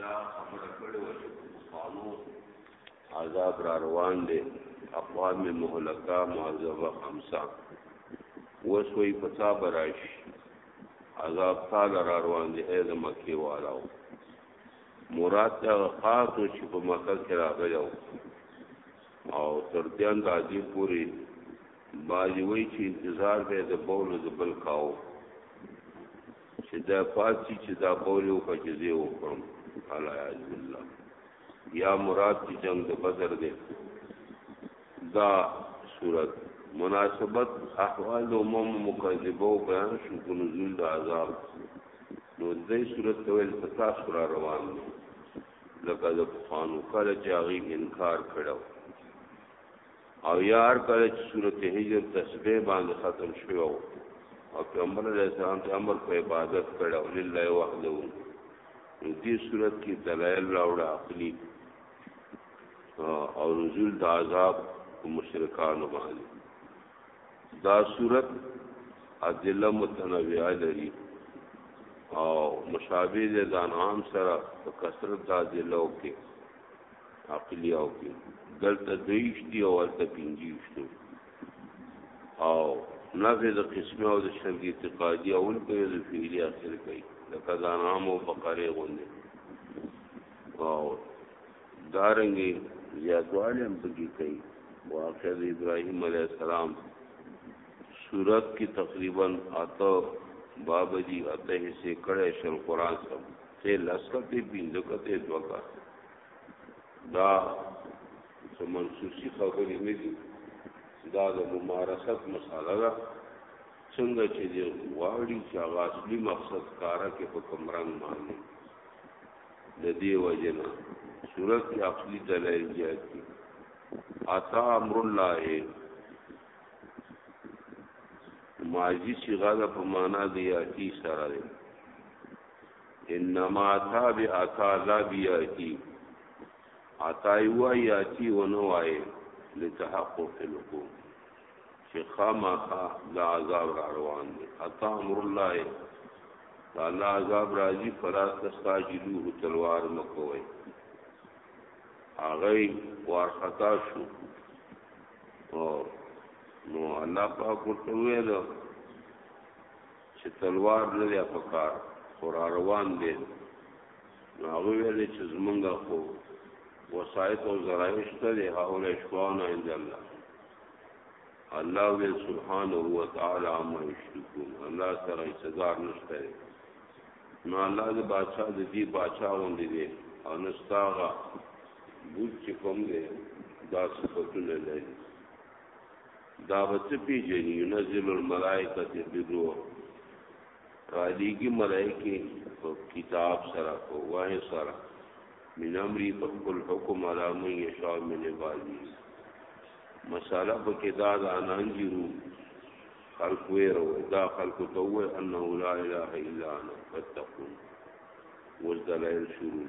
دا خبره کړې وه چې پښتانو عذاب را روان دی اقوام مهلکه معذبه خمسه اوس وایي په تا به راشي عذاب تا له را روان دی ای د مکې والاو مراد د هغه خاص و چې په مکه کې راغلی و او تر دې اندازې پورې بعضې وایي چې انتظار به یې د بولو د بل کاوه چې دا پاتې چې دا قول یو کجزه وکړم الا اعوذ بالله یا مراد چې جنگ د بدر دی دا صورت مناسبت احوال عموم مکذبه او بیان شو کو نزول د عذاب نو دې صورت ته ول پتا سره روان دي لکه د خانو کله چې هغه انکار کړو او یا هر کله چې سورته هجر تسبیح باندې ختم شوی او پیغمبر علیه السلام ته امر په عبادت کړه او لله وحده نو دې صورت کې دلایل راوړه عقلي او نزول د عذاب مشرکان باندې دا صورت ادله متنوعه لري او مشابه د انعام سره په کثرت د ادله کې عقلی او کې دلته دویشتي او هلته پنځیشتو او نفع د قسمه او د شرک اعتقادي اول کوي د فعلي اخر کوي لکه دا نام او بقره غوندې او دارنګي زیاتواله هم پکې کوي واقع د ابراهيم عليه السلام صورت کې تقریبا اته باب دي اته حصے کړه شل قران سم ته لسکته بینځکته دوکا دا څه منسوسی خبرې نه دي دا د ممارست مساله ده څنګه چې دی غواړي چې هغه اصلي مقصد کارا کې په کمرنګ باندې د دې وجنه صورت کې عقلي دلایل زیات دي اتا امر الله ماضی صيغه د په معنا دی اتی سره دی انما عطا بی عطا لا بی عطی عطا یو ای عطی و نو آئے لتحقق الوقوع چه خامخا دا عذاب را روان دی عطا امر اللہ ہے دا اللہ عذاب راضی فلا تستاجلوه تلوار مکوئی آغی وارخطا شو نو الله پاک ورته ویل چې تلوار نه دی په کار خو را روان دی نو هغه ویل چې زمونږ خو وسایط او ذرایع شته دی هاوله شوان عند الله الله وی سبحانه و تعالی عما یشرکون الله سره انتظار نشته نو الله د بادشاہ د دې بادشاہ وندې دی او نستاغه بوت چې کوم دی دا صفاتونه لري دا به څه پیژني ينزل الملائکه بالروح رالیږي ملائکه په کتاب سره په وای سره من امری په خپل حکم علامه یشا من عبادی مساله په کې دا د انانجیرو خلق ویرو دا خلق ته و انه لا اله الا انا فتقون وز دلائل شروع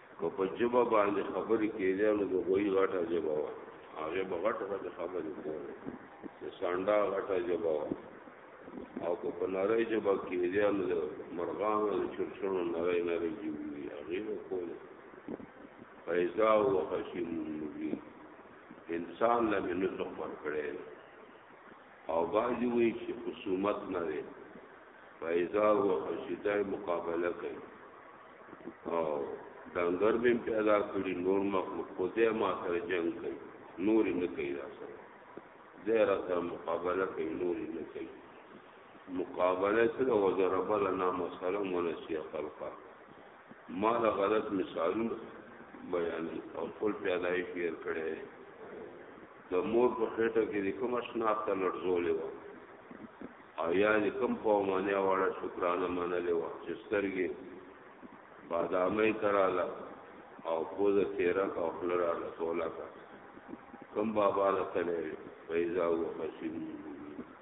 که په جبه باندې خبرې کېدې نو د غوی غټه جبه وه هغه به غټه غټه خبرې کولې د سانډا غټه جبه وه او که په نری جبه کېدې نو د مرغانو د چرچونو نری نری جبه وي هغې به کولې فیضا و خشیم مبین انسان له مې نطق ورکړی او بعضی وی چې خصومت نه وي فایزا او خشیته مقابله کوي او دنګر به پیدا کړی نور مخلوق خو دې ما سره جنگ کوي نور نه کوي را سره دې را سره مقابله کوي نور نه کوي مقابله سره وزربل نه مسلم ونسیه خلقه ما دا غلط مثالونه بیانې او خپل پیدای پیر کړي د مور په خټه کې د کوم شناخت لړزولې و او یا د کوم په معنی واړه شکرانه منلې و چې سترګې بادامې تراله او پوزه تیرا او خلرا له تولا کا کوم بابا له تلې پیدا و حسین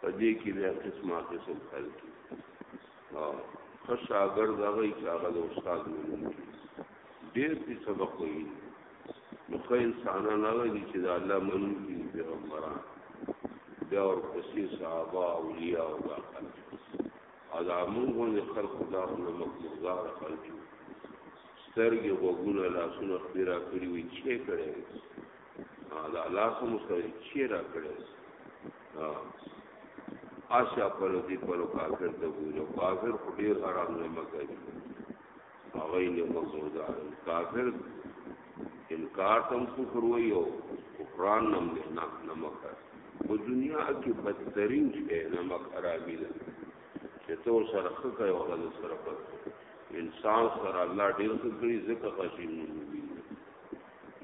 په دې کې بیا قسمه قسم خلک او خشاګر دغه چې هغه د استاد مونږ ډېر دې سبق وایي نو خو انسانان هغه دي چې د الله منون کې پیغمبران بیا ور پسې صحابه اولیاء او دا خلک ادا مونږ غوندې خلق دا نه مقدار خلک سترګې وګونه لاسونه خپل را کړی وي چې کړی دا لاس هم سره چی را کړی آشا پر دې پر کافر ته ګورو کافر خو ډیر حرام نه مګي هغه نه مزودا کافر انکار تم کفر وای او قرآن نم نه نه نمک په دنیا کې بدترین شی نمک حرامي ده چې تو سره خکه او غل سره انسان سره الله ډیر څه کړی ځکه خشین نه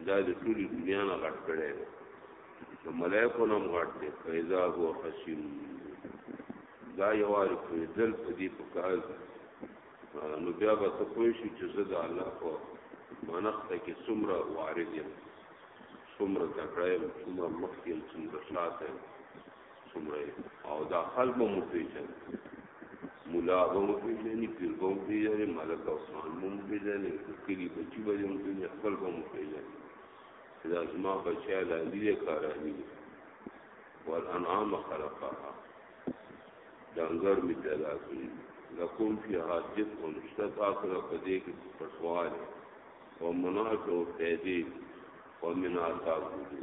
دا د ټولي دنیا نه غټ کړي د ملائکو نوم غټ دی فیضا هو خشیم دا یوار په دل په دې په کار نو بیا به ته پوه شي چې زه د الله په منښته کې څومره وارد یم څومره تکړه یم څومره مخکې یم څومره شاته یم سمره او دا خلق مو پیژن مولا به مو پیژني پیر به مو پیژني ملک عثمان به مو پیژني کلی بچی به مو پیژني خپل به مو پیژني دا زما بچی لا دې کارانی والانعام خلقها دنګر می پیدا کړی لکم فی حاجت او نشته تاسو را پدې کې پټوال او منافع او فائدې او مناسب دي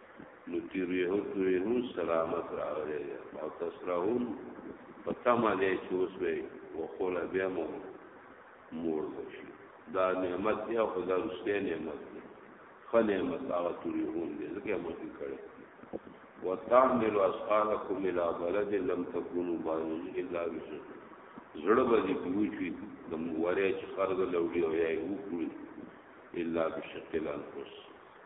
نو تیریه تیریه سلامت راغلی دی او تسرهون په تمه دی چې اوس به وخوله بیا مو مور شي دا نعمت دی او دا رسته نعمت دی خو نعمت هغه تیریهون دی ځکه مو کې کړی وتعمل اصحابكم الى بلد لم تكونوا بالغ الا بشر زړه به دې کوچی د مورې چې خرګ لوړی او یا یو کوی الا بشکل انفس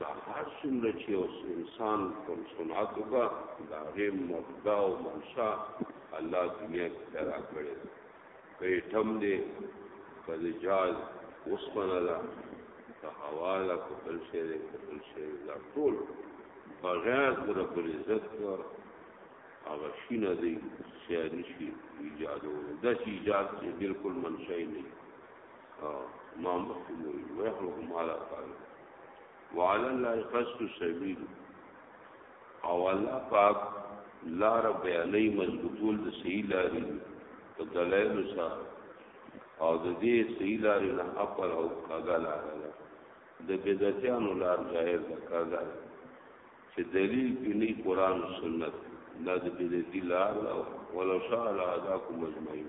دا هر څومره چې اوس انسان کوم صنعت وکړه د هغې مبدا او منشا الله دنیا کې پیدا کړې ده که یې ټم دی که د جاز اوسپنه ده که هوا ده که بل شی دی که بل شی دی دا ټول بغیر د رب العزت هغه شي نه دی سیاري شي ایجادو داسې ایجاد چې بلکل منشا یې نه ما مخلو ويخلق ما لا قال وعلى الله قصد سبيل او الله پاک لار بیانې مضبوطول د صحیح لارې په دلایل سره او د دې صحیح لارې نه خپل او کاغه لار ده د بدعتانو لار ظاهر ده کاغه چې دلیل کې نه قران او سنت دا د بدعتي لار او ولو شاء الله اذاکم اجمعین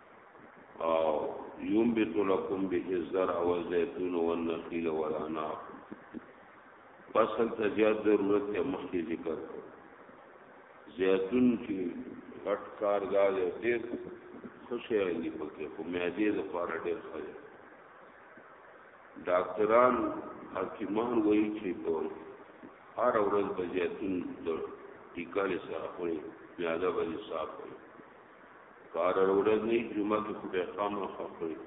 او ينبت لكم به الزرع والزيتون والنخيل والانار فصل تجاد ضرورت یا مخکې ذکر زیتون کې غټ کار دا دی ډېر خوشی دی پکې خو معدې د پاره ډېر ښه دی ډاکټران حکیمان وایي چې په هر ورځ به زیتون د ټیکاله سره خوري معده به صاف وي کار ورځ نه جمعه کې خو به خام خفوي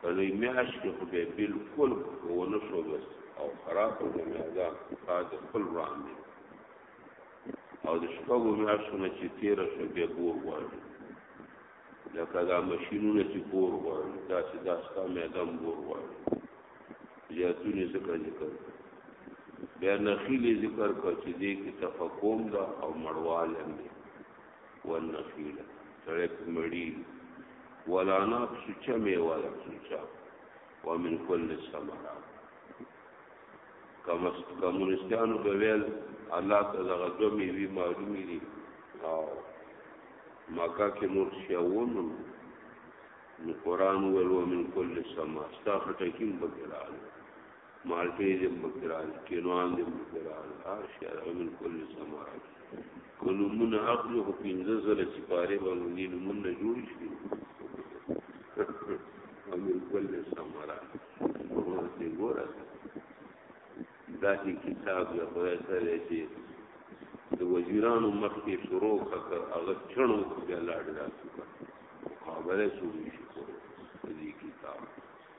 کله میاش کې خو به بالکل ونه شو بس او خراب او میازان تاج خپل وړاندې او د شپږو میاشتو نه چې تیر شو به بور وایي لکه دا ماشینونه چې بور وایي دا چې دا ستا میدان بور وایي یا تونی ذکر ذکر بیا نخیل ذکر کړ چې دې کې تفقوم دا او مړوال هم دی والنخيل سړی په مړي ولا ناب سوچا میوه ده سوچا ومن كل الثمرات کمس کمونستانو به ویل الله تعالی غو میوي معلومي دي او مکه کې نور شیاون نو قران ول ومن كل الثمرات ستا خټکین بګرانه مالټې دې مکرال کینوان دې مکرال هر شی هغه من کل سمارات کو نمونه اخلو خو پنځه زره چې پاره باندې دې نمونه جوړ شي امیر کل سمارات ورته ګوره دا چې کتاب یې خدای سره چې د وزیرانو مخ کې شروع کړه هغه چڼو بیا لاړ راځي مقابله شروع شي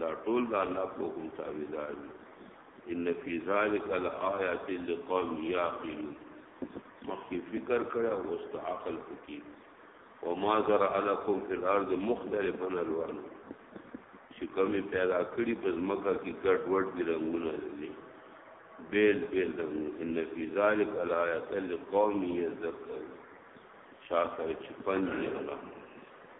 دا ټول د الله په حکم تابعدار دي ان فی ذلک الایات لقوم یعقلون مخکې فکر کړه او است عقل پکې او ما زرع لكم فی الارض مختلفا الوان چې کومې پیدا کړي په ځمکه کې ګډ وډ دي رنگونه دي بیل بیل رنگونه ان فی ذلک الایات لقوم یذکرون شاکر چې پنځه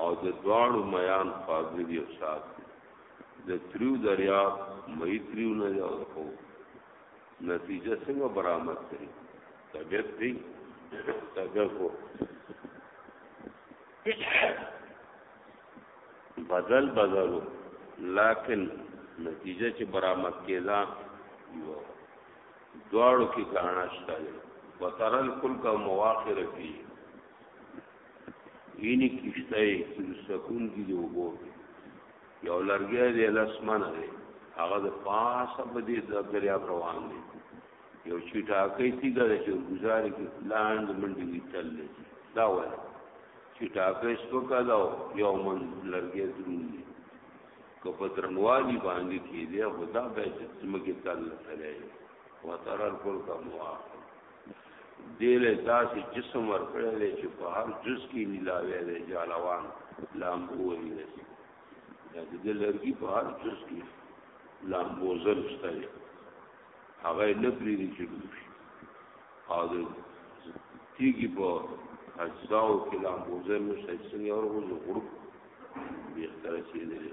او د دواړو میان خواږه دي او صاف دي د تریو دریاب مې تریو نه دی او خو نتیجه څنګه برآمد کړي طبيعت دی طبيعت وو بدل بدل لكن نتیجه چې برآمد کېدا یو دواړو کې کارناشته وترل کل کا مواخر فيه یعنی کشته چې سکون کې دی وګور یو لرګی دی لاسمانه دی هغه د پاسه په دې د دریاب روان دی یو چې ټاکې تی دا چې گزارې کې پلان د منډي وی تل دی دا وای چې ټاکې سپکا دا یو من لرګی درون دی که په درنوالي باندې کې دی خدا به چې څمګه تل تللی وترل کول کومه دیل داسې جسم ورکړی دی چې په هر جز کې ملاوی دی جالوان لامبو وهي دی دا چې د لرګي په هر جز کې لامبو زر شته دی هغه نه پرېږدي چې ډوب شي او د تیږي په اجزاو کې لامبو زر نشته څنګه ورغوځو غړوپ بېرته رسېدلی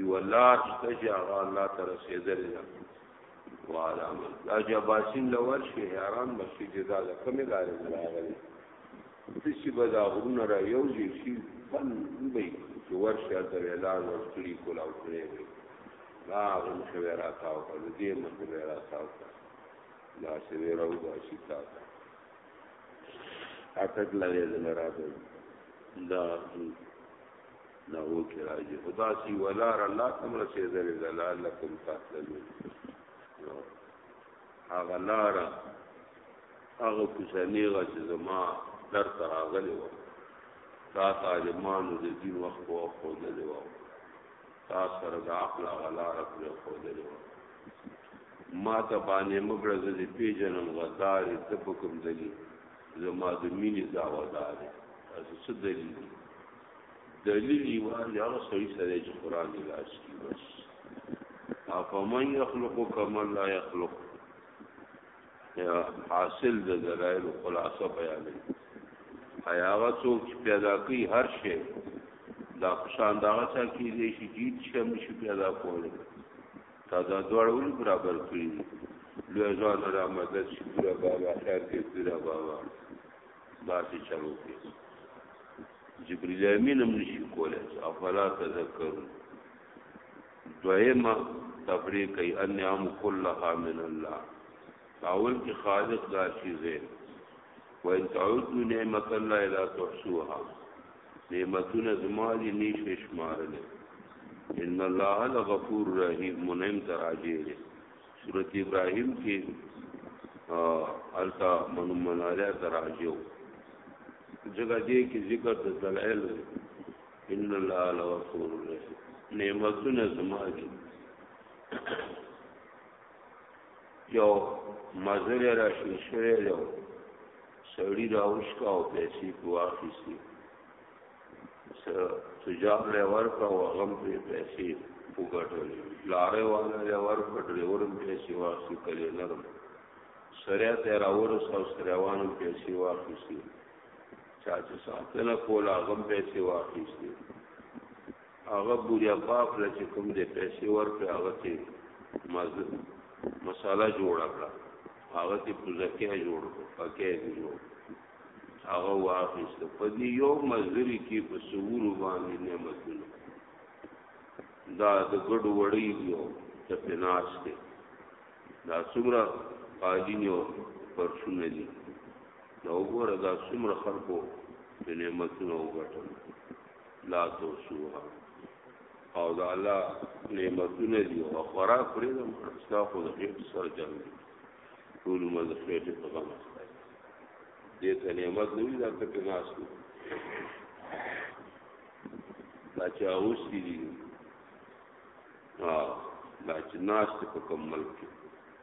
یو لار شته چې هغه الله ته رسېدلې ده والا دا جباسین لور شي حیران مشي جدا ده کومه لارې راغلي تشي به دا غرونه را یو ځي شي بن به چې ورشه د اعلان ورکړي کولا وکړي دا غن شوی را تاو کړ دې مخ به را تاو کړ لا شوی راو دا شي تا اټک لګې دل را دا نه هو کې راځي خدا سي ولار الله تم رسیدل دلالکم تحللون هغه لار هغه کوچنی غچ زما در تر اغلی و تا طالبانو د دین وخت په خو دلی و تا سره د عقل غلار پر خو دلی و ما ته باندې مګړه زدي پیجنم غدار ته په کوم دلی زما د مینې دعوه دا دی تاسو څه دلیل دی دلیل ایمان دی هغه سړي سره چې قرآن یې لاس کړي بس افمن یخلق کمن لا یخلق یا حاصل د دلایل خلاصه بیانوي ایا هغه څوک چې پیدا کوي هر شی دا خوشانداغه چا کېږي چې هیڅ شی هم نشي پیدا کولی تا دا دواړه ولې برابر کړي دي لوی ځوان را مدد شي پوره بابا خیر کې پوره بابا داسې چلو کې جبريل امين هم نشي کولای افلا تذکر دویمه تفریق کوي ان عام كلها من الله اول کې خالق دا شی زه وان تعدوا نعمت الله لا تحصوها نعمتونه زما دي نشي شمارل ان الله لغفور رحیم منعم تراجه دي سورۃ ابراهیم کې التا من مناله تراجه جگہ دې کې ذکر د دلائل ان الله لغفور رحیم نعمتونه زما دي یو مزر را شو شوی دی سړی راوش کا او پیسې په واخیستي سره تجار له ورکا او غم په پیسې وګټلې لارې والا له ورکا ډریورم پیسې واخیستي کله نرم سره ته راور سو سروان پیسې واخیستي چا چې ساتنه کوله غم پیسې واخیستي هغه بوریا پاپ له چې کوم دې پیسې ورکړي هغه ته مزه مساله جوړ کړه هغه ته پوزکه جوړ کړه پکې دې جوړ هغه واخیست په دې یو مزري کې په سور باندې نعمتونه دا د ګډ وړي دیو ته پناس دی دا څومره قاضی نیو پرشونه دي دا وګوره دا څومره خلکو د نعمتونو وګټل لا توسوها او دا الله نعمتونه دي او خورا پرې د مرستا خو د هیڅ سر جنګ دي ټول مند خېټ په غم دې ته نعمت نه وي دا ته کې ناس دي دا چې اوس دي ها دا چې ناس په کمل کې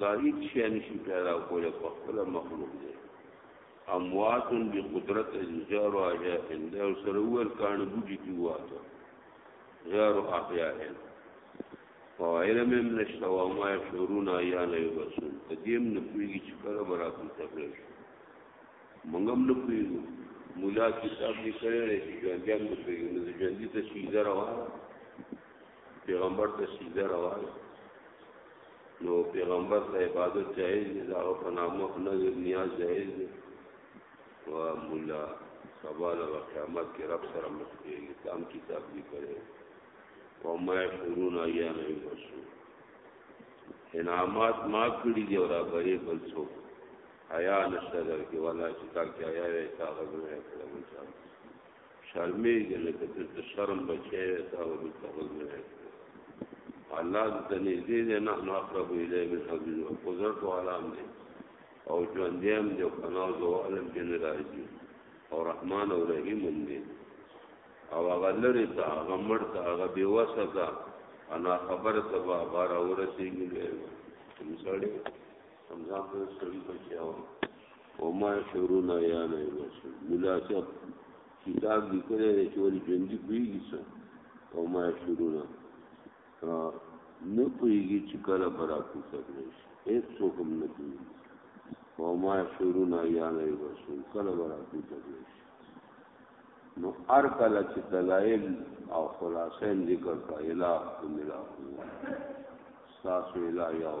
دا هیڅ شي نشي پیدا کوله په خپل مخلوق دی اموات بقدرت الجار احیا هند او سرور کان بوجي کی واته جار احیا هند او علم هم نشته او ما شعورون یا نه وسول تدیم نه پیږي چې کله براتو تفریش منګم نه پیږي مولا کتاب لیکل دی چې ژوندیان نه پیږي نو ژوندۍ ته شي زره واه پیغمبر ته سیده روا ده نو پیغمبر ته عبادت جایز دی دا په نامه نه نیاز جایز دی و مولا سبا له قیامت کې رب سره مخ کېږي تام کتاب دی کړي او ما يقولون ايام يبسو انعامات ما کړی دی او را بری بل څو حیا نشته در کې ولا چې تا کې حیا وي تا غوږ نه کړم شرمېږي لکه چې د شرم بچی یې تا ولې تغل نه وی الله د ته نږدې دی نحن اقرب الیه من حبل الورید قدرت والا هم دی او ژوندی هم دی او پناه او زوال هم ځینې راځي او رحمان او رحیم هم دی او هغه لرې ته هغه مړ ته هغه بېوسه ته انا خبره ته به هغه راورسېږي لوی مسړی هم ځان ته سړي بچیا و او ما شورونه یا نه بچو ملا صاحب کتاب لیکلی دی چې ولې ژوندي پوهېږي څه او ما شورونه نه پوهېږي چې کله به راپورته کړی شي هېڅ څوک هم نه پوهېږي او ما شورونه یا نه بچو کله به راپورته کړی شي نو هر کله چې دلایل او خلاصې ذکر کړه اله ملا تاسو اله یاو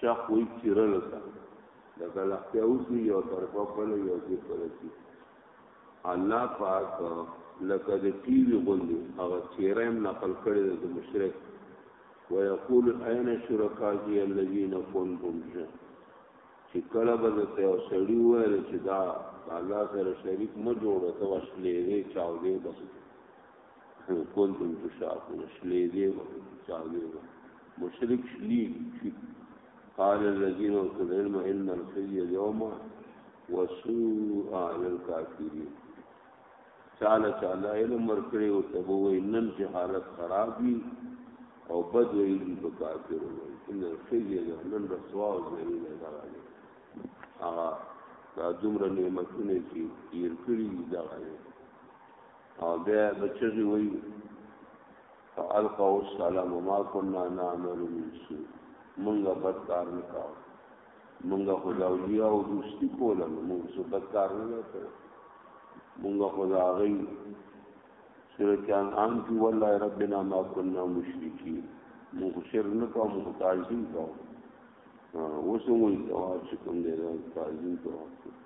شاخ وی چیرلو تا لکه لختیا اوسی یو طرفا پل یو تی پل تی الله پاک لکه د ټی وی غوندی هغه چیرې هم نقل کړی د مشرک ويقول اين شرکاجی الذين كنتم چې کله به ته یو سړی وایل چې دا الله سره شریک مو جوړه ته وشلې وی چاو دې بس کول د انکشاف شلې دی چاوي مشرک شلی قال الذين اوتوا العلم ان الخزي اليوم وسوء على الكافرين چاله چاله علم ورکړي او تبوي نن چې حالت خراب وي او بد ویلی په کافر وي ان الخزي نن رسوا او ذلیل راغلي هغه دا دومره نعمتونه چې تیر کړی دا غلي او بیا به چغي وي فالقوا السلام ما كنا نعمل من سوء مونږه بد کار نه کاو مونږه خدا اولیاء او دوستی کوله مونږ څه بد کار نه کړ مونږه خدا غي سورۃ انعام کې والله ربنا ما كنا مشرکین مونږ شر نه کاو مونږ تعظیم کاو اوس مونږ ته چې کوم دی تعظیم کاو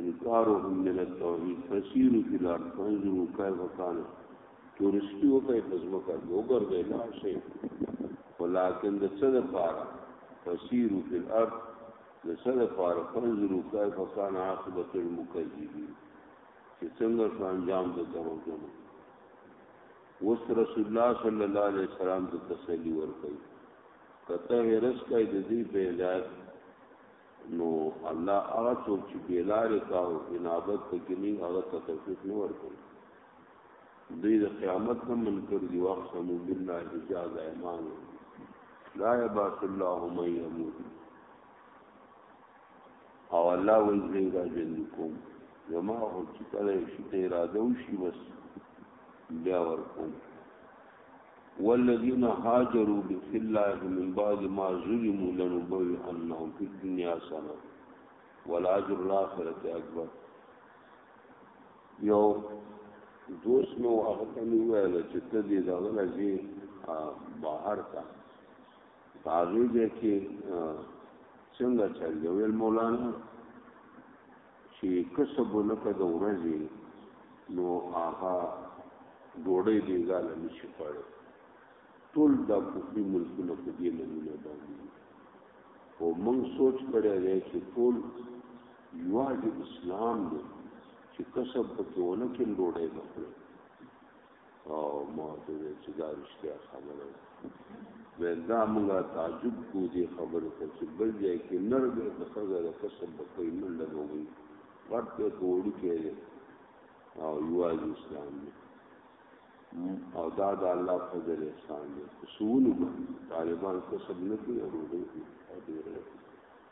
انکارهم من التوحید فسیرو فی الارض فانظروا کیف کان تورستی وکای پزمکه وګرځي لا شي ولکن د څه لپاره فسیرو فی الارض د څه لپاره فانظروا کیف کان عاقبت المکذبین چې څنګه شو انجام د دروغجنو وس رسول الله صلی الله علیه وسلم د تسلی ورکړي کته هرڅ کای د دې په علاج نو الله هغه څوک چې بې لارې کار او انابت پکې نه هغه ته توفیق نه ورکوي دوی د قیامت نه منکر دي واقسمو بالله حجاز ایمان لا یباس الله من یموت او الله وی زی را ژوند کوم زما خو چې کله شي ته اراده وشي بس بیا ورکوم والذین هاجروا بفی الله من بعد ما ظلموا لنبوئنهم فی الدنیا حسنه ولاجر الاخرت اکبر یو دوست نو هغه ته مې ویل چې ته دې دا ورځې بهر تا هغه دې کې څنګه چل ویل مولانا چی کسب ونکړه د ورځی نو هغه ډوډۍ بیګانه نشي خوړی ټول دا کفري ملکونه په دې نمونه باندې او موږ سوچ کړی دی چې ټول یوازې اسلام دی چې کسب پکې ونه کې ډوډۍ بخوري او ما ته ویل چې دا رښتیا خبره ده ویل دا موږ تعجب کو دي خبره ته چې بل ځای کې نر به د خزه د کسب په کوي منډه وګي غټ ته کوړی کېږي او یواز اسلام دی او دا د الله فضل احسان دی سونه طالبان کسب نه کوي او ډېر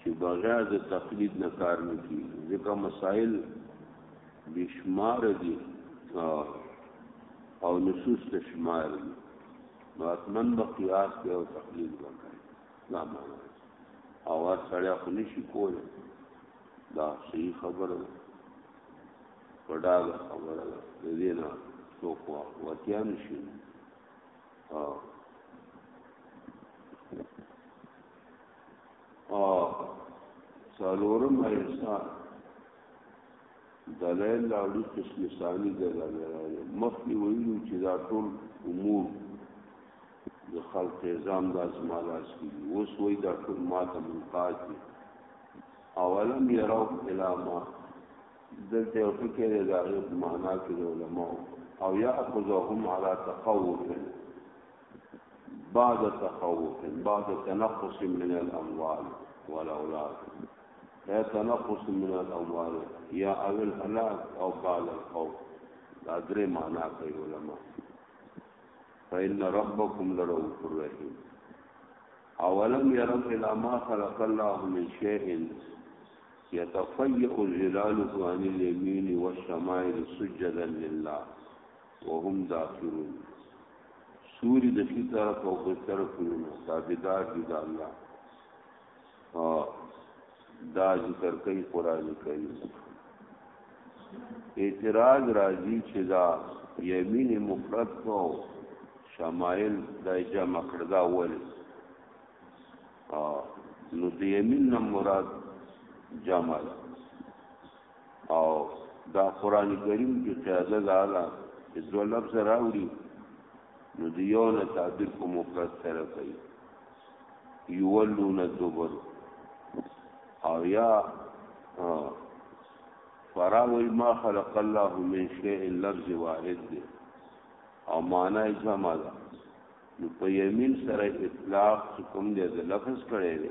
چې بغیر د تقلید نه کار نه کیږي ځکه مسائل بشمار دي او نصوص تشمار دي نو اتمن به قیاس کې او تقلید وکړي دا معنا او هر سړی خو نشي کولی دا صحیح خبره ده وډا خبره ده د دې نه څوک وتیا نشي او او څلورم ایسا دلایل لاړو چې مثالی دلایل مخکې ویلو چې دا ټول امور د خلق نظام د ازمالاس کې اوس وای دا ټول ماته منقاد دي اولم یراو الاما دلته یو فکر دی دا معنا کې علماء او یا اخذهم علی تقوف بعد تخوف بعد تنقص من الاموال والاولاد یا تنقص من الاموال یا اول هلاك او بعد الخوف دا درې معنا کوي علما فإن ربكم لرؤوف رحيم اولم يروا الى ما خلق الله من شيء يتفيأ ظلاله عن اليمين والشمائل سجدا لله وهم داخرون سوری د خي طرف او د طرف نه ثابتدار دي د الله ها دا ذکر کوي قران کریم اعتراض راځي چې دا یمین مفرد کو شمایل د جمع کړدا ول نو د یمین نه مراد جمع ده او دا قران کریم کې قاعده دا ده چې دوه لفظ راوړي نو د یو نه تعبیر په مفرد سره کوي یولون الدبر او یا فراوی ما خلق الله من شیء لفظ واحد دی او معنا یې سما ده نو په یمین سره اطلاق کوم دی د لفظ کړي دی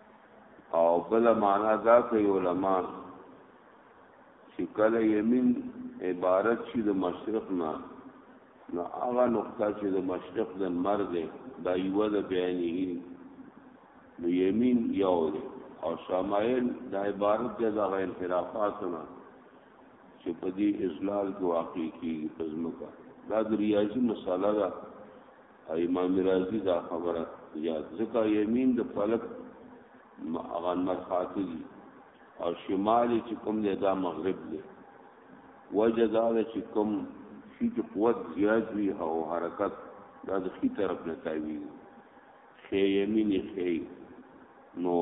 او بل معنا دا کوي علما چې کله یمین عبارت شي د مشرق نه نو هغه نقطه چې د مشرق د لمر دی دا یوه د بیانې نو یمین یو دی او شمایل د عبارت دی د غیر انحرافات نه چې په دې اجلال کې واقع کیږي پزمکا دا د ریاضي مساله ده امام رازی دا خبره یاد ځکه یمین د فلک هغه مرخات دي او شمال چې کوم دی دا مغرب دی وجه دا ده چې کوم شي چې قوت زیات وي او حرکت دا د خي طرف نه تاوي خې یمین خې نو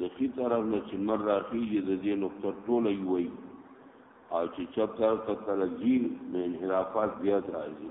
د خي طرف نه چې مر راخیږي د دې نقطه ټوله وي او چې چپ طرف ته کله ځي نو انحرافات زیات راځي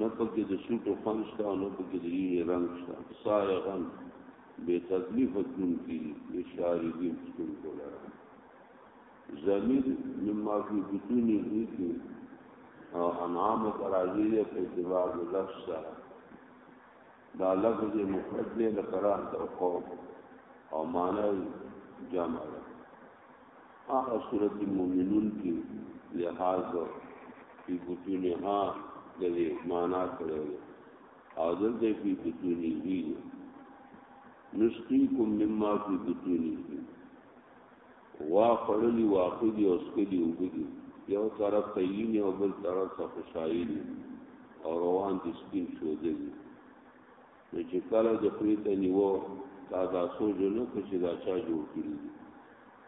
نه پکې د سوټو خوند شته او نه پکې د یوې رنګ شته سایغن بې تکلیف تلون کی بې شاری دې تلون کولا زمین مما فی بطونی دی کی او انعام تراجیه په اعتبار لفظ سره دا لفظ مفرد دی د فراغ د قوم او معنی جمع ده هغه سورۃ المؤمنون کې لحاظ په بطونها د معنا کړو او دلته په بطونی وی نسقیکم مما فی بطونی غوا خوړلي واښه دي او څکلي اوبه دي یو طرف ته یینې او بل طرف ته خوشحایي دي او روان دي سپین شوده دي نو چې کله د خولې ته نیوه تا دا سوچ نه کړ چې دا چا جوړ کړي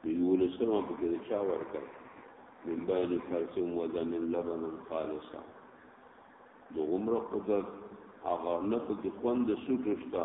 دي یولسمه پکې د چا ورکړ من بین فرسم و دم لبن خالصا د عمر قدرت هغه نه پکې خوند سوټ شته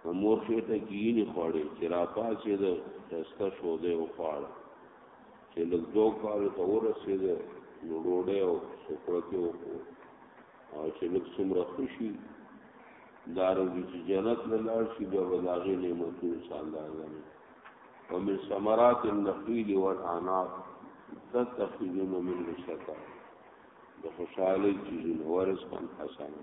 په مور خېټه کې یې خوړې چې را پاسې ده تسته شو دی او خواړه چې لږ دوه کالو ته ورسېده نو ډوډۍ او سوکړکې وکړو او چې لږ څومره خوشي دارنګ چې جنت له لاړ شي بیا به د هغې نعمتونو څه اندازه نه ومن ثمرات النخیل والعناب تتخذون منه سکا د خوشحالۍ څیزونه ورزقا حسنا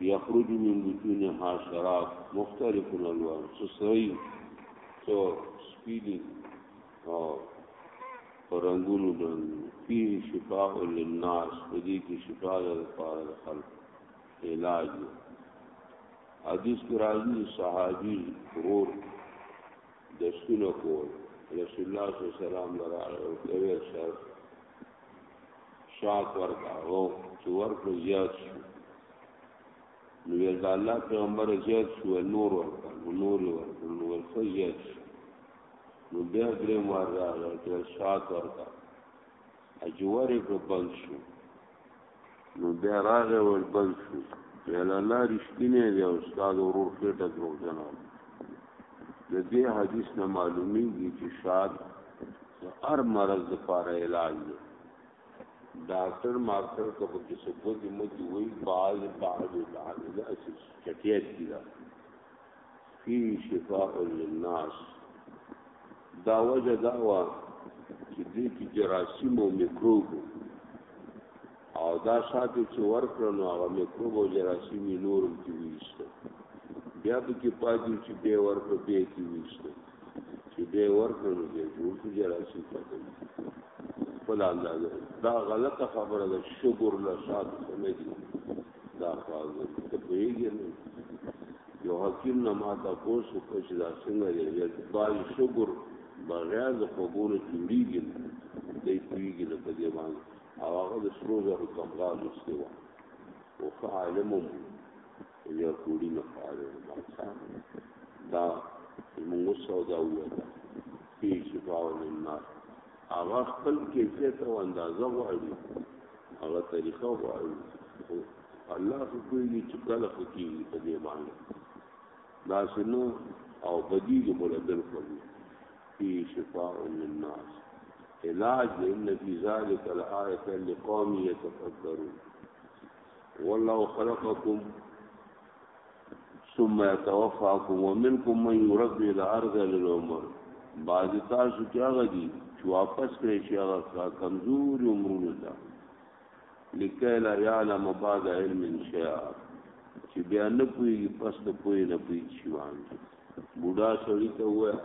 یخرج من بطونها شراب مختلف الوان څه سړی څو سپیدی او رنگونو باندې فيه شفاء للناس په دې کې شفاء لپاره د خلق علاج حدیث کې راځي صحابي ورور د سونو کول رسول الله صلی الله علیه وسلم لپاره او کوي شرط شاک ورکا او چې ورکو زیات شو نو یې د الله پیغمبر زیات شو نور ورکا نور ورکا نو ورکا زیات شو نو بیا درې مار راغی چې شاک ورکا اجوره په بند شو نو بیا راغی ول بند شو ویل الله رښتینی دی او استاد ورور خېټه دروغجن و د دې حدیث نه معلومیږي چې شاد هر مرض لپاره علاج دی ډاکټر ماکټر کو په کیسه کو دې مو دی وی باز باز دا اسی چټیات دی دا فيه شفاء للناس دا وجه دا و چې دې کې جراثیم او میکروب او دا شاته چې ورکړل نو هغه میکروب او جراثیم نور هم کې ویشته بیا به کې پاتې چې به ورکړ به کې ویشته چې به ورکړل نو دې جوړ کې جراثیم پاتې بل الله دا غلطه خبره ده شکر له شاد سمې دي دا خواږه ته پوهېږي نه یو حکیم نه ما ته پوس وکړ چې دا څنګه دی ویل بای شګر بغیر د خوږو نه جوړېږي نه دی پوهېږي نه په دې باندې او هغه د سرو زرو تمغه لوستې وه او ښه عالم هم یا کوړي نه فعال دا موږ سودا وویل فی شفاء للناس هغه خپل کیفیت او اندازه غواړي هغه طریقه غواړي الله خو کوي چې کله فکر په دې باندې دا سينو او بدیل بوله بالکل فی شفاء للناس علاج ان فی ذلک الایه لقوم یتفکرون والله خلقکم ثم يتوفاكم ومنكم من يرد الى ارض العمر بعض تاسو کې هغه دي چې واپس کړی شي هغه کمزوري عمرونو ته لکه لا يعلم بعد علم شيئا چې بیا نه پوي پس ته پوي نه پوي شي باندې بوډا سړی ته وای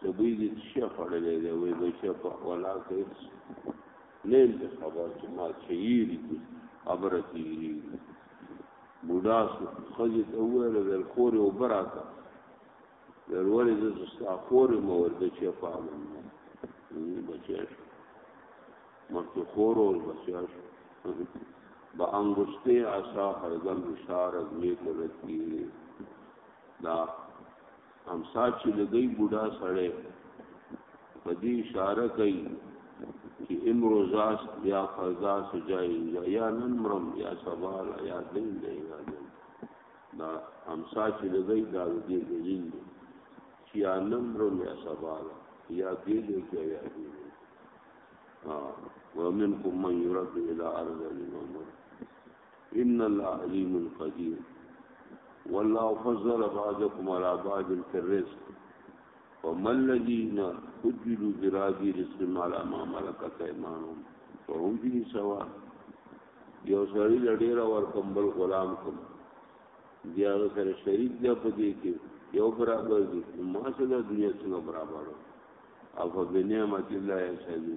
سبوی دې شیخ اړلې دی وای بچا په ولا کې نیم ته خبر چې ما چیرې دي خبره تیریږي بوډا سو خځې ته وویل ویل خور یې اوبه راکړه ویل ولې زه ستا خور یم ویل بچیه په امن نه بچیه شو مخکې خور او بچیه شو به انګشتې عصا هرګم اشاره دې کولې دا امسا چې د دې بوډا سړی په دې اشاره کوي چې امرو زاس یا فضا سجای یا نن مرم یا سبا یا دین دی یا دین دا امسا چې د دې دا د دې دلیل دی چې یا نن مرم یا سبا یا دې دې کې یا دې ها ومنکم من يرد الى ارض الامر ان الله علیم قدیر والله فضل بعضکم علی بعض فی الرزق وما الذین فضلوا برادی رزق علی ما ملکت ایمانهم فهم فی سوا یو سړی لډیر ور کمبل غلام کوم بیا سره شریک دی په دې کې یو برابر دي ما سره دنیا څنګه برابر او په بنعمت الله یې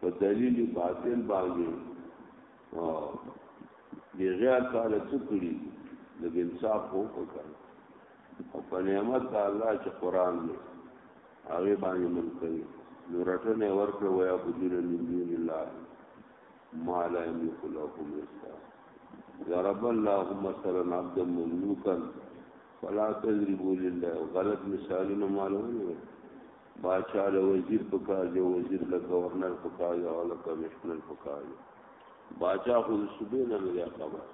په دلیل باطل باندې دی غیر تعالی څکړي د انصاف هو وکړ او په نعمت الله چې قران دی هغه باندې من کوي نو رټنه ورکړ ویا بدون من دون الله ما لا يملك لكم رزقا ضرب الله مثلا عبدا مملوكا فلا تضربوا لله غلط مثالونه معلومه باچا له وزیر په کار دی وزیر له گورنر په کار دی او له کمشنر په کار دی باچا خو د صوبې نه نه خبر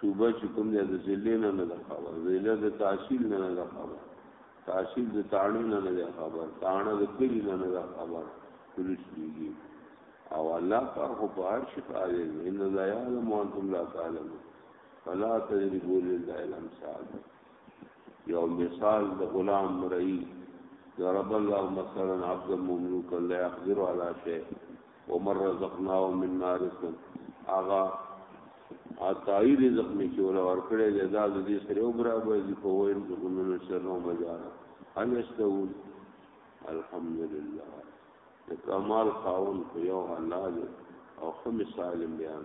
صوبه چې کوم دی د ضلع نه نه خبر ضلع د تحصیل نه نه خبر تحصیل د تاڼې نه نه خبر تاڼه د کلی نه نه خبر پولیس دیږي او الله پر خو په هر شي قادر دی ان الله یعلم وانتم لا تعلمون فلا تجربوا لله الامثال یو مثال د غلام مرئی ضرب الله مثلا عبد المملوک لا يقدر على شيء ومر رزقناه من نارس اغا عطائی رزق می چې ولا ورکړې ده دا د دې سره او برابر دي په وین د ګمنو سره نو مزار هل استول الحمدلله د کمال خاون خو یو الله او خو مثال بیان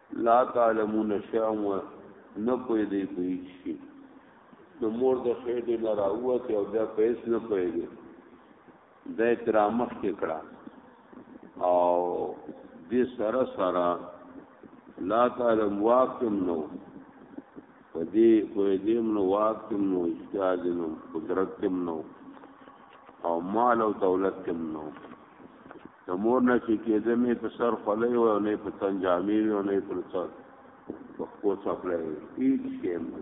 لا تعلمون شيئا و نه پوهېدی په هیڅ شي د مور د خېټې نه راووتې او بیا په هیڅ نه پوهېدی د ترامخ کې کړه او د سره سره لا تعلم واقم نو پدې کوې دې نو واقم نو اجتهاد نو قدرت نو او مال او دولت نو د مور نه چې کېدم یې په سر خولۍ وه او نه یې په تن جامې وې او نه یې پر سر په پښو څپلۍ وې هېڅ شی هم نه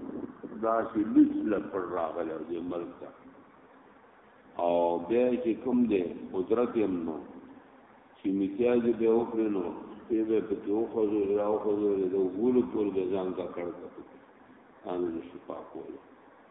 داسې لوڅ لپړ راغلی و دې ملک ته او بیا چې کوم دی قدرت یې هم نه چې میتیازې به یې وکړې نو سپی به یې پکې وخوځولې راوخوځولې د اوبولو پورې به یې ځان ته کړ کړ ځان یې شفا کوله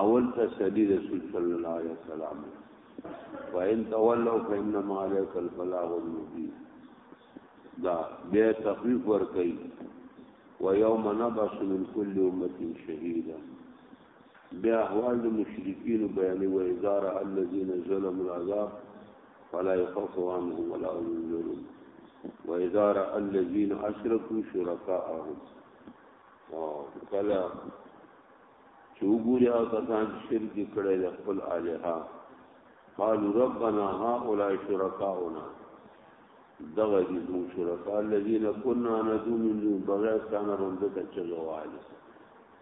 اول تسلی رسول صلی الله علیه وسلم وان تولوا فانما عليك البلاغ المبين دا بیا تخفیف ور کوي ويوم نبعث من كل امه شهيدا بیا احوال المشرکین بیان و ازار الذين ظلموا العذاب فلا يخاف عنهم ولا هم ينظرون وازار الذين اشركوا شركاءهم او کله چې وګوري هغه کسان چې شرک کړي د خپل الها قالوا ربنا هؤلاء شركاؤنا دغه دې مو شرکا الذين كنا ندعو من دون بغیر ستانه روند ته چلواله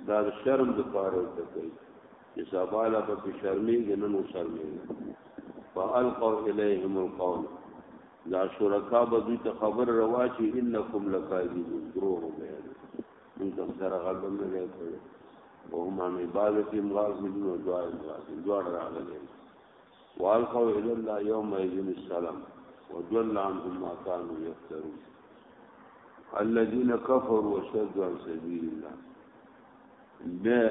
دا شرم د پاره ته کوي چې سباله په شرمې ګنن شرمې فالقوا اليهم القول دا شرکا به دوی ته خبر روا چی انکم لکاذبون دروغ بیان من تم سره غلبه نه دی کړی او هم هم عبادت هم غازی دین او دعا هم غازی دعا راغلی والخو الی الله یوم ایزن السلام وضل عنهم ما كانوا یفترون الذين كفروا وشدوا عن سبيل الله به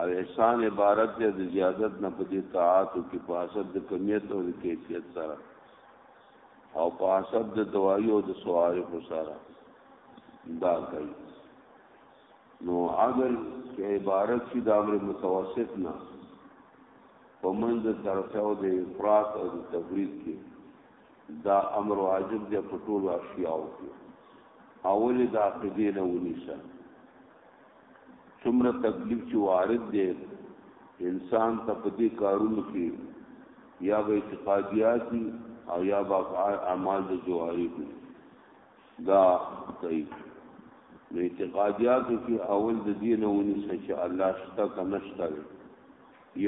او احسان عبارت دی د زیادت نه په دې طاعاتو کې په حسب د کمیت او د کیفیت سره او په حسب د دوايي او د سوارف سره دا کوي نو عدل کې عبارت شي د امر متوسط نه په منځ طرف او د افراط او د تفرید کې دا امر واجب دی په ټولو اشیاء کې اول د عقیدې نه ونیسه څومره تکلیف چې وارد دی انسان ته په دې کارونو کې یا به اعتقادیات دي او یا به اعمال د جواری دي دا کوي نو اعتقادیاتو کې اول د دین ونیسه چې الله شته که نشته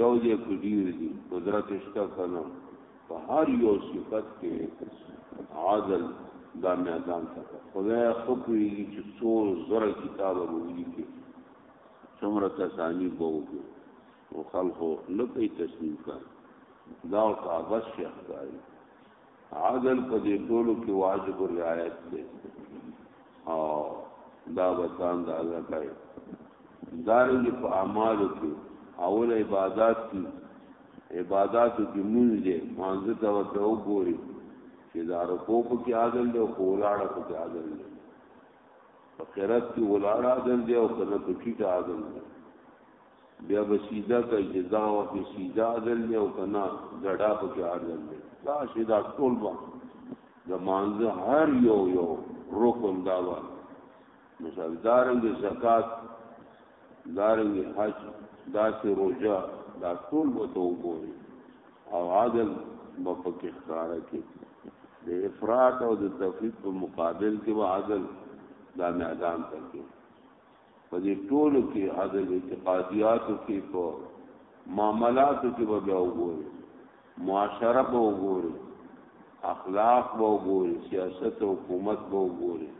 یو ځای کې ډیر دي قدرت شته کنه په هر یو صفت کې عادل دا میدان ته خدای خپوي چې څو زره کتاب وروړي کې څومره تسانی بوږي او خلکو لکه تسلیم کړ دا او تابس شیخ کاری عدل په دې ټولو کې واجب رعایت دی او دا وطن دا ځکای دارنګ په اعمالو کې اول عبادت کې عبادتو کې مونږ دې مانځه ته ورته وګوري چې دا رکو په کې عادل دی او ولاړه په کې عادل دی په قرات کې ولاړه عادل دی او کنه په کې عادل دی بیا به سیده کوي چې دا وخت کې سیده عدل دی او که نه ګډا په کې عدل دی دا شي دا ټول به د مانځه هر یو یو رکن دا به مثال دارنګ زکات دارنګ حج داسې روزه دا ټول به ته وګوري او عادل به پکې ښکارا کې د افراط او د تفرید په مقابل کې به عادل دا میدان ته کې په دې ټولو کې عدل اعتقادیاتو کې په معاملاتو کې به بیا وګوري معاشره به وګوري اخلاق به وګوري سیاست او حکومت به وګوري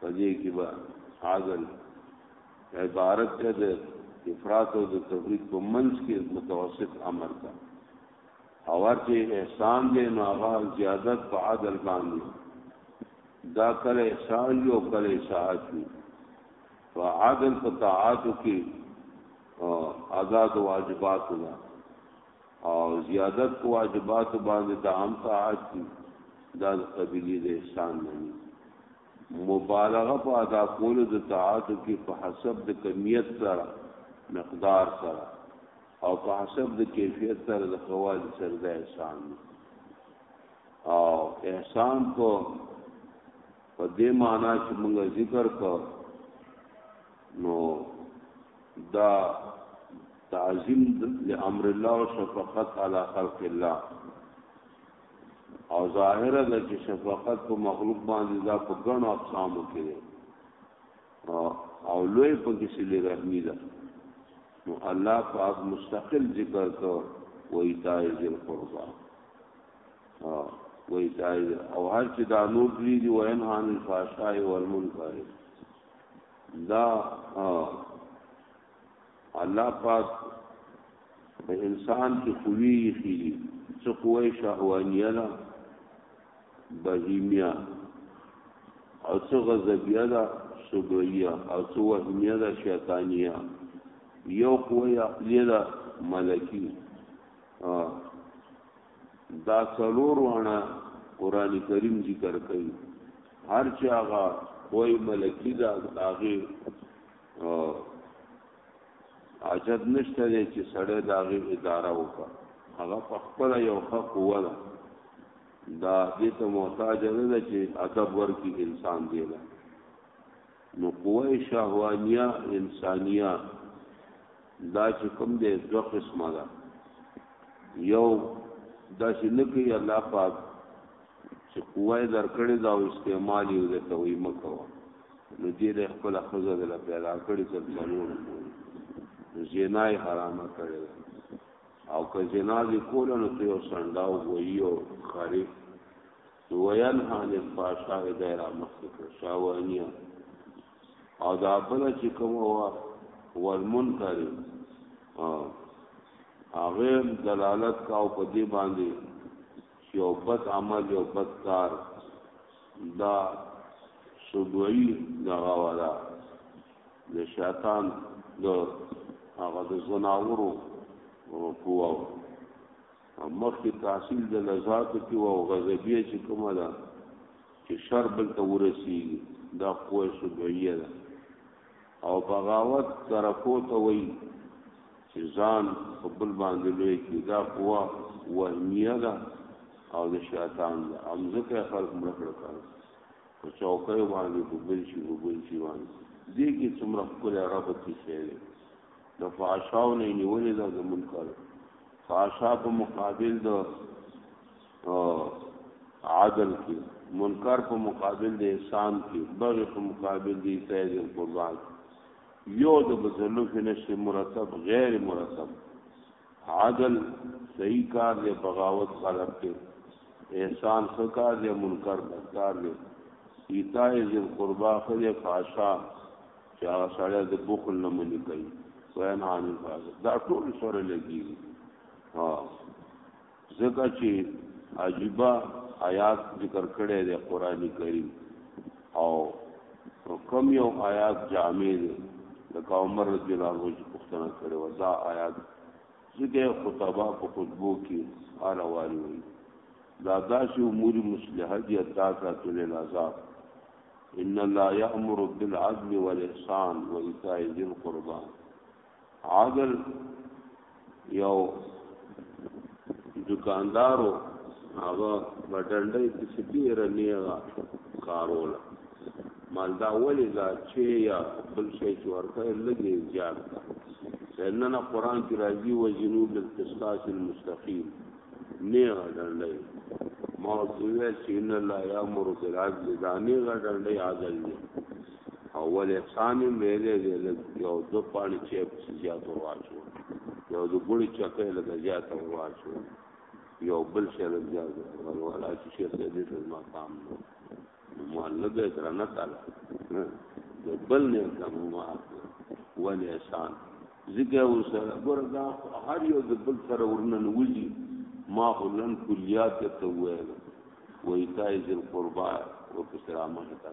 په دې کې به عادل عبارت ته د افراط او د تفرید په منځ کې متوسط امر کا او چې احسان دې نو هغه زیادت په عادل باندې دا کله احسان یو کله احساس وي په عادل په طاعات کې آزاد واجبات نه او زیادت په واجبات باندې د عام طاعات دي دا د قبلي د احسان نه دي مبالغه په ادا کولو د طاعات کې په حسب د کمیت سره مقدار سره او په حسب د کیفیت سره د قوالی سره د احسان دی او احسان کو په دې معنی چې موږ ذکر کو نو دا تعظیم لامر الله او شفقت علی خلق الله او ظاهره ده چې شفقت په مخلوق باندې دا په ګڼو اقسامو کې او لوی په کې سلی رحمی ده نو الله پاک مستقل ذکر کو و ایتاء ذل قربا ها و ایتاء او هر چې دا نور دي دی وین هان الفاشاء والمنکر دا الله پاک په انسان کې قوی خېږي څه قوه شهوانیه ده بهیمیا او څه غضبیه ده سبعیه او څه وهمیه ده شیطانیه یو قوه عقلیه ده ملکی دا څلور وانه قران کریم ذکر کوي هر چاغه قوه ملکی ده هغه عجب نشته دی چې سړی د هغې اداره وکړه هغه په خپله یو ښه قوه ده دا دې ته محتاج نه ده چې ادب ورکړي انسان دی ده نو قوه شهوانیه انسانیه دا چې کوم دی دوه قسمه ده یو دا چې نه کوي الله پاک چې قوه یې درکړې ده او استعمال یې ورته وایي مه کوه نو دې د خپل خزه دل پیدا کړی تر څلور نو زنا یې حرامه کړې ده او که زنا دې کوله نو ته یو سنډا او وایي او خارې ویل هانې فاشا دایره مخکې کړ شاوانیه او دا بل چې کوم وا والمنکر هغه دلالت کاو په دې باندې یو بد عمل یو بد کار دا سبعی دغه ولا د شیطان د هغه د زناورو قوا مخکې تحصیل د لذات کې او غضبیه چې کومه ده چې شر بل ته ورسیږي دا قوه سبعیه ده او بغاوت ترکو ته وایي چې ځان خپل باندې لوی کی دا قوا وهمیه ده او د شیطان ده هم ځکه خلق مړ کړ کار په چوکۍ باندې په بل شي په بل شي باندې دې کې څومره خپل عرب کې شعر د فاشاو نه نیولې ده د منکر فاشا په مقابل ده او عدل کې منکر په مقابل د احسان کې بغي په مقابل د ایتاز القربان یو د بزلف نشي مرتب غیر مرتب عدل صحیح کار دی بغاوت غلط دی احسان خکار دی منکر بدکار دی ایتاز القربا خدای فاشا چې هغه سړی د بخل نه منی کوي وینا نه دا ټول سره لګي ها ځکه چې عجیبه آیات ذکر کړي دی قران کریم او کوم یو آیات جامع دی لکه عمر رضی الله عنه چې پوښتنه کړې و دا آیات ځکه خطبه په خطبو کې اړه واري وي دا داسې امور مصلحه دي ادا ساتو له عذاب ان الله یامر بالعدل والاحسان وایتاء ذی القربان عادل یو دکاندارو هغه بډنډې کې سپیر نیغه کاروله مالدا ولې دا چې یا بل شي چې ورکه لګي زیات ده نن قرآن کې راځي و جنوب القصاص المستقيم نیغه ډنډې ما ویل چې ان الله یامر بالعدل دا نیغه ډنډې عادل دی اول اقسام هم ویلې دی لږ یو دو پانی چیپ زیات ورواچو یو دو ګړی چکه لږ زیات ورواچو یو بل شی لږ زیات ورواچو ولا چې شیخ دې ته ما پام نو ما لږه درنه تعالی د بل نه کوم ما ولې احسان ذکر وسره ګور دا هر یو د بل سره ورنن وځي ما هلن کلیات ته وایي وایي تای ذل قربا او پسرامه ته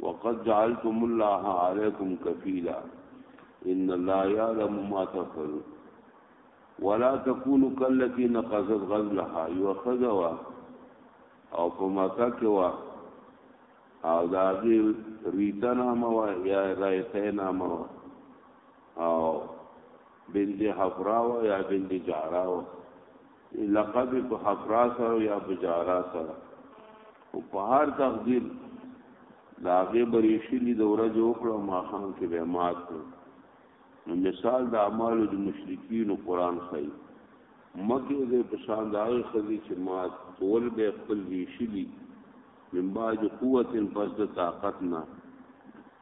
وقد جعلتم الله عليكم كفيلا ان الله يعلم ما تفعلون ولا تكونوا كالتي نقضت غزلها يوخذوا او کما تکوا او داغی ریتا ناموا یا رایتا ناموا او بنت حفراو یا بنت جعراو لقب په حفرا سره یا بجارا سره او په هر تقدیر دا غي بریشلی د ورځ وکړه ما خان کې به مات کړ نو مثال د اعمال د مشرکین قرآن خی مکه دې په شان د هغه خزي چې ما تول به خپل ریشلی من بعد قوت پس د طاقت نه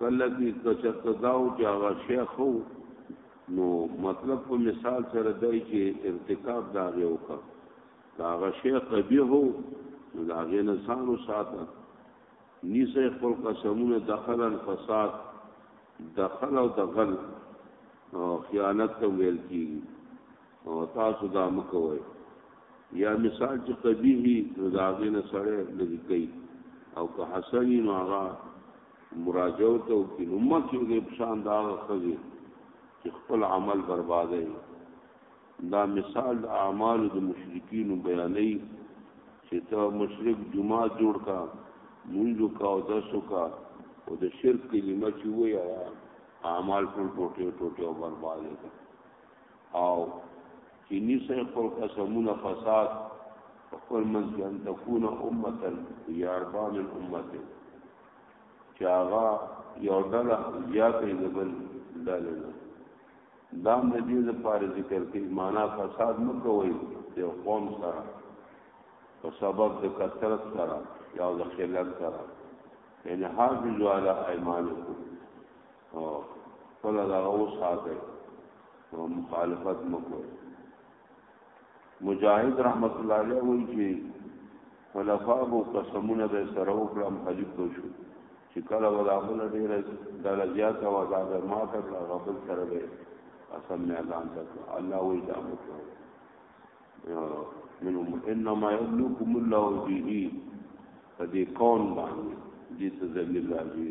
کله کی که چرته دا و چې هغه شی ښه و نو مطلب په مثال سره دی چې ارتکاب د هغې وکړه که هغه شی قبیح و نو د هغې نه ځان وساته نیسئ خپل قسمونه دخل الفساد دخل او دغل خیانت ته ویل کېږي او تاسو دا مکوئ یا مثال چې قبیحی نو دا هغې نه سړی لرې کوي او که حسنی نو هغه مراجعه ته وکړي نو مه کېږئ په شان د هغه ښځې چې خپل عمل بربادوي دا مثال د اعمالو د مشرکینو بیانوي چې ته مشرک جمعه جوړ کا مونږ کا او درس کا او د شرک کلمه چې وایي اعمال ټول ټوټه ټوټه او برباد دي او چې نیسه خپل قسمونه فساد خپل منځ کې ان تكون امه یاربا من امه چې هغه یو ډله زیاتې زبل ډله ده دا د دې لپاره ذکر کې معنا فساد نه کوي یو قوم سره په سبب د کثرت سره یا د خلل سره یعنی حافظ علی ایمانکم او خپل دا او ساته او مخالفت مکو مجاهد رحمت الله علیه وایي چې خلفاء او قسمونه به سره وکړم حلیف به شو چې کله ولا بل ډیر د لزیات او آزاد ما ته غفل سره به قسم نه اعلان تک الله وی دا مکو منهم انما يبلوكم الله به فدې کون باندې دې ته ذلیل راځي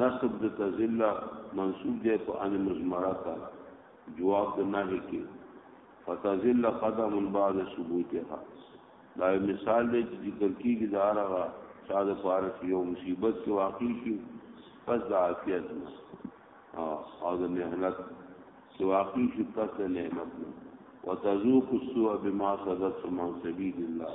نصب د تزل منصوب دی په ان مزمره سره جواب د نهي کې فتزل قدم بعد ثبوتها دا مثال دی چې ذکر کیږي دا راغا چا د پاره چې یو مصیبت کې واقع شي پس د عافیت نه او د مهنت چې واقع شي پس د نعمت نه وتذوق السوء بما صدقتم عن سبيل الله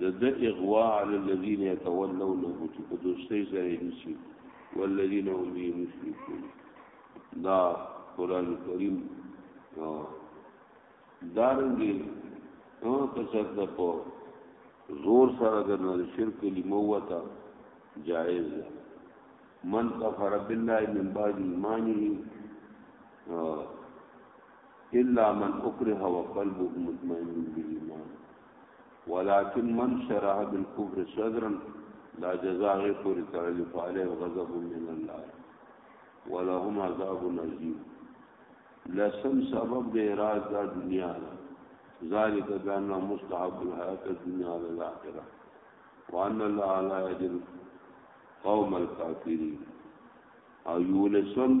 د د اغوا علی الذین یتولونه چې په دوستۍ سره یې نیسي والذین هم به مشرکون دا قران کریم دارنګي نو کچر د په زور سره د شرک کلمه وتا جائز ده من کفر بالله من بعد ایمانه الا من اکره وقلبه مطمئن بالایمان ولكن من شرح بالكفر صدرا لا جزاء غير پوری تړلی فعليه غضب من الله ولهم عذاب عظيم لسم سبب د اعراض دا دنیا ده ذالک بان مستحب الحیات الدنیا علی الاخره وان الله لا یجل قوم الكافرین او یولسم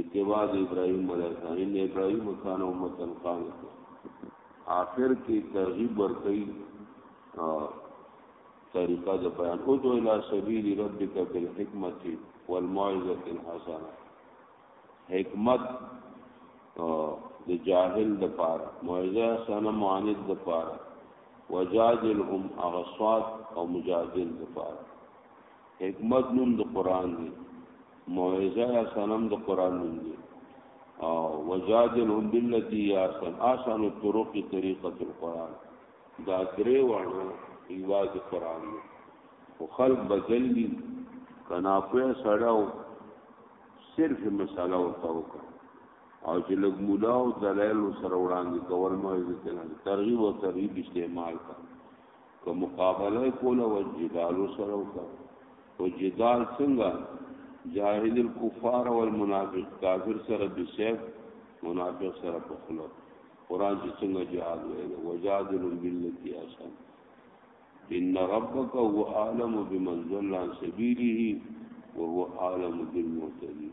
اتباع د ابراهيم ملائکان ان ابراهيم کان امتا قانتا آخر کې ترغیب ورکړي طریقه د بیان او دو الى سبیل ربک بالحکمت والموعظه الحسنه حکمت د جاهل د پاره موعظه سنه معاند د پاره وجادلهم اغصات او مجادل د پاره حکمت نوم د قران دی موعظه حسنم د قران نوم دی او وجادلهم بالتي احسن احسن الطرق طریقه القران دا درې وړو ایواز قران دی او خلق بدل دي کنا په سړاو صرف مساله ورته وکړه او چې لګ مولا او دلایل سره وړاندې کول مو عزت نه ترغیب او ترغیب استعمال کړه که مقابله کوله و جدال سره وکړه او جدال څنګه جاهد الكفار والمنافق کافر سره بسیف منافق سره په خلو قران چې څنګه جهاد ویل وجادل بالتي احسن ان ربك هو عالم بمن ضل عن سبيله وهو عالم بالمهتدين